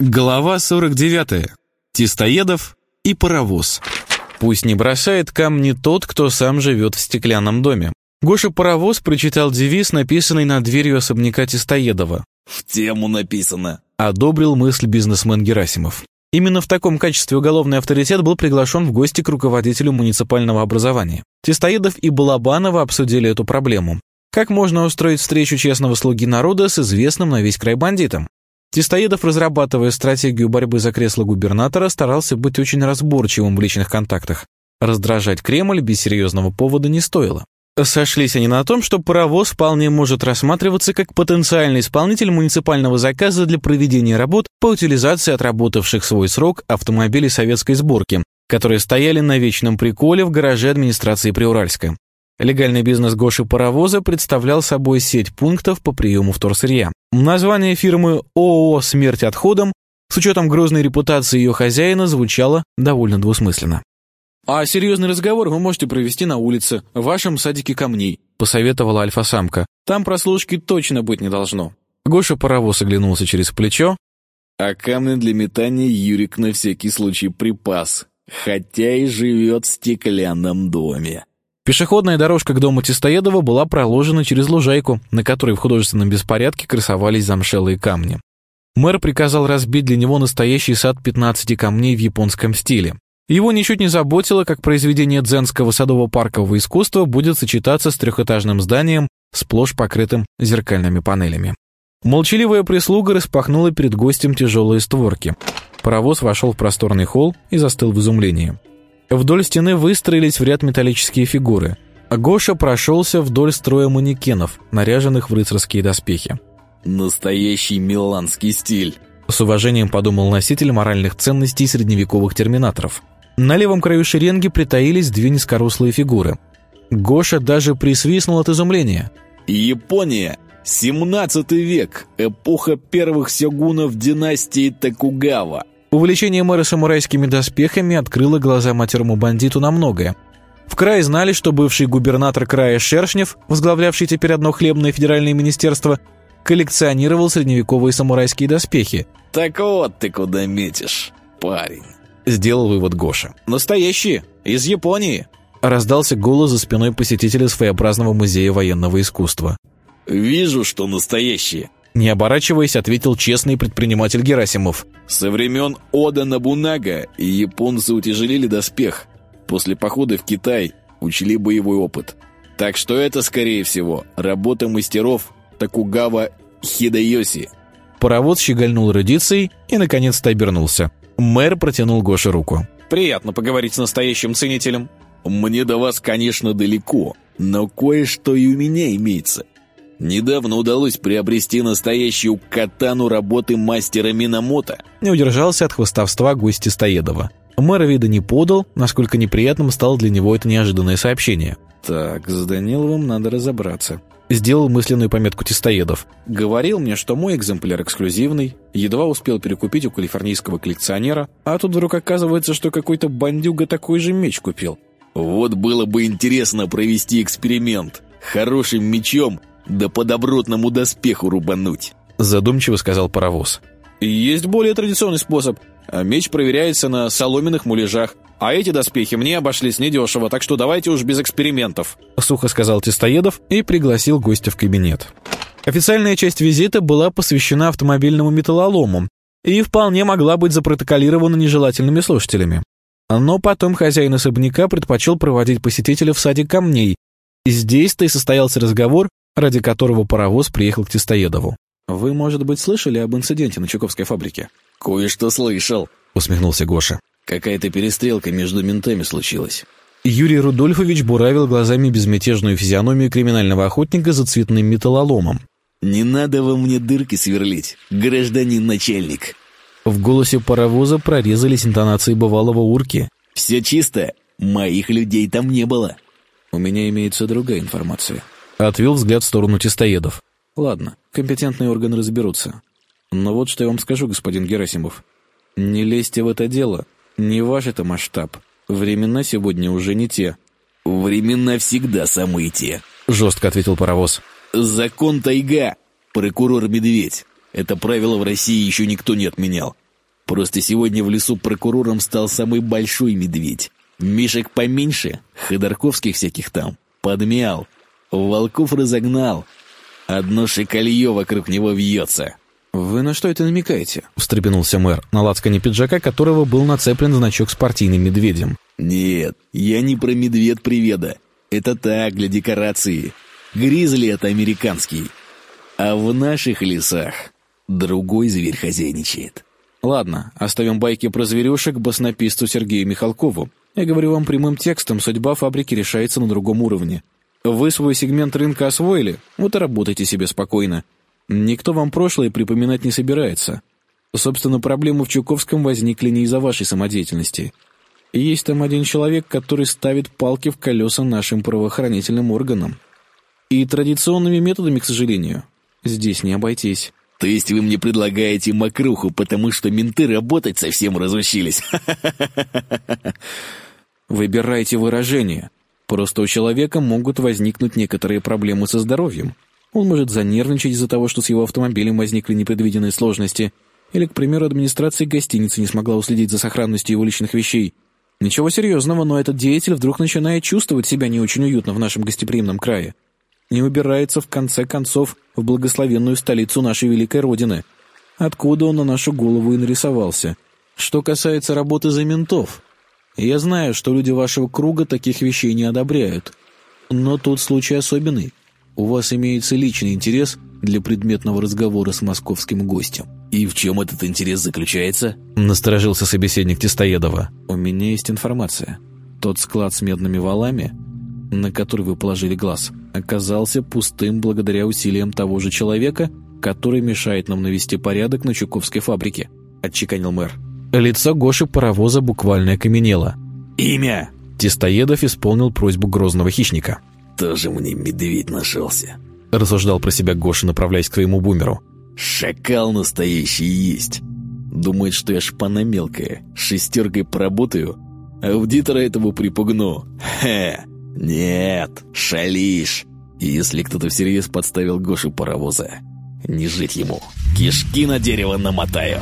Глава 49. Тестоедов и паровоз. Пусть не бросает камни тот, кто сам живет в стеклянном доме. Гоша Паровоз прочитал девиз, написанный над дверью особняка Тестоедова. «В тему написано», — одобрил мысль бизнесмен Герасимов. Именно в таком качестве уголовный авторитет был приглашен в гости к руководителю муниципального образования. Тестоедов и Балабанова обсудили эту проблему. Как можно устроить встречу честного слуги народа с известным на весь край бандитом? Тестоедов, разрабатывая стратегию борьбы за кресло губернатора, старался быть очень разборчивым в личных контактах. Раздражать Кремль без серьезного повода не стоило. Сошлись они на том, что паровоз вполне может рассматриваться как потенциальный исполнитель муниципального заказа для проведения работ по утилизации отработавших свой срок автомобилей советской сборки, которые стояли на вечном приколе в гараже администрации Приуральска. Легальный бизнес Гоши Паровоза представлял собой сеть пунктов по приему вторсырья. Название фирмы ООО «Смерть отходом» с учетом грозной репутации ее хозяина звучало довольно двусмысленно. «А серьезный разговор вы можете провести на улице, в вашем садике камней», посоветовала альфа-самка. «Там прослушки точно быть не должно». Гоша Паровоз оглянулся через плечо. «А камни для метания Юрик на всякий случай припас, хотя и живет в стеклянном доме». Пешеходная дорожка к дому Тестоедова была проложена через лужайку, на которой в художественном беспорядке красовались замшелые камни. Мэр приказал разбить для него настоящий сад 15 камней в японском стиле. Его ничуть не заботило, как произведение дзенского садово-паркового искусства будет сочетаться с трехэтажным зданием, сплошь покрытым зеркальными панелями. Молчаливая прислуга распахнула перед гостем тяжелые створки. Паровоз вошел в просторный холл и застыл в изумлении. Вдоль стены выстроились в ряд металлические фигуры. Гоша прошелся вдоль строя манекенов, наряженных в рыцарские доспехи. «Настоящий миланский стиль», — с уважением подумал носитель моральных ценностей средневековых терминаторов. На левом краю шеренги притаились две низкорослые фигуры. Гоша даже присвистнул от изумления. «Япония! 17 век! Эпоха первых сёгунов династии Токугава!» Увлечение мэра самурайскими доспехами открыло глаза матерому бандиту на многое. В крае знали, что бывший губернатор края Шершнев, возглавлявший теперь одно хлебное федеральное министерство, коллекционировал средневековые самурайские доспехи. «Так вот ты куда метишь, парень», — сделал вывод Гоша. «Настоящие, из Японии», — раздался голос за спиной посетителя своеобразного музея военного искусства. «Вижу, что настоящие», не оборачиваясь, ответил честный предприниматель Герасимов. «Со времен Ода Набунага японцы утяжелили доспех. После похода в Китай учли боевой опыт. Так что это, скорее всего, работа мастеров Такугава Хидайоси». Паровоз щегольнул радицей и, наконец-то, обернулся. Мэр протянул Гоше руку. «Приятно поговорить с настоящим ценителем». «Мне до вас, конечно, далеко, но кое-что и у меня имеется. Недавно удалось приобрести настоящую катану работы мастера Минамото. Не удержался от хвостовства гости Стоедова. Мэр вида не подал, насколько неприятным стало для него это неожиданное сообщение. «Так, с Даниловым надо разобраться», Сделал мысленную пометку Тестоедов. «Говорил мне, что мой экземпляр эксклюзивный, едва успел перекупить у калифорнийского коллекционера, а тут вдруг оказывается, что какой-то бандюга такой же меч купил». «Вот было бы интересно провести эксперимент. Хорошим мечом да по добротному доспеху рубануть», — задумчиво сказал паровоз. «Есть более традиционный способ. Меч проверяется на соломенных муляжах, а эти доспехи мне обошлись недешево, так что давайте уж без экспериментов», — сухо сказал Тестоедов и пригласил гостя в кабинет. Официальная часть визита была посвящена автомобильному металлолому и вполне могла быть запротоколирована нежелательными слушателями. Но потом хозяин особняка предпочел проводить посетителя в саде камней. Здесь-то и состоялся разговор ради которого паровоз приехал к Тестоедову. «Вы, может быть, слышали об инциденте на Чуковской фабрике?» «Кое-что слышал», — усмехнулся Гоша. «Какая-то перестрелка между ментами случилась». Юрий Рудольфович буравил глазами безмятежную физиономию криминального охотника за цветным металлоломом. «Не надо во мне дырки сверлить, гражданин начальник!» В голосе паровоза прорезались интонации бывалого урки. «Все чисто, моих людей там не было». «У меня имеется другая информация», Отвел взгляд в сторону тестоедов. «Ладно, компетентные органы разберутся. Но вот что я вам скажу, господин Герасимов. Не лезьте в это дело. Не ваш это масштаб. Времена сегодня уже не те». «Времена всегда самые те», — жестко ответил паровоз. «Закон тайга, прокурор Медведь. Это правило в России еще никто не отменял. Просто сегодня в лесу прокурором стал самый большой медведь. Мишек поменьше, Ходорковских всяких там, подмял, волков разогнал. Одно шикалье вокруг него вьется. «Вы на что это намекаете?» — встрепенулся мэр, на лацкане пиджака которого был нацеплен значок с партийным медведем. «Нет, я не про медведь-приведа. Это так, для декорации. Гризли это американский. А в наших лесах другой зверь хозяйничает». «Ладно, оставим байки про зверюшек баснописцу Сергею Михалкову. Я говорю вам прямым текстом, судьба фабрики решается на другом уровне. Вы свой сегмент рынка освоили, вот и работайте себе спокойно. Никто вам прошлое припоминать не собирается. Собственно, проблемы в Чуковском возникли не из-за вашей самодеятельности. Есть там один человек, который ставит палки в колеса нашим правоохранительным органам. И традиционными методами, к сожалению, здесь не обойтись. То есть вы мне предлагаете мокруху, потому что менты работать совсем разучились? Выбирайте выражение. Просто у человека могут возникнуть некоторые проблемы со здоровьем. Он может занервничать из-за того, что с его автомобилем возникли непредвиденные сложности, или, к примеру, администрация гостиницы не смогла уследить за сохранностью его личных вещей. Ничего серьезного, но этот деятель вдруг начинает чувствовать себя не очень уютно в нашем гостеприимном крае не убирается в конце концов в благословенную столицу нашей великой Родины, откуда он на нашу голову и нарисовался. Что касается работы за ментов, я знаю, что люди вашего круга таких вещей не одобряют. Но тут случай особенный. У вас имеется личный интерес для предметного разговора с московским гостем. «И в чем этот интерес заключается?» Насторожился собеседник Тестоедова. «У меня есть информация. Тот склад с медными валами на который вы положили глаз, оказался пустым благодаря усилиям того же человека, который мешает нам навести порядок на Чуковской фабрике», — отчеканил мэр. Лицо Гоши паровоза буквально окаменело. «Имя!» Тестоедов исполнил просьбу грозного хищника. «Тоже мне медведь нашелся», — рассуждал про себя Гоша, направляясь к своему бумеру. «Шакал настоящий есть. Думает, что я шпана мелкая, шестеркой поработаю, аудитора этому припугну. Хе!» «Нет, шалишь. Если кто-то всерьез подставил Гошу паровоза, не жить ему. Кишки на дерево намотаю».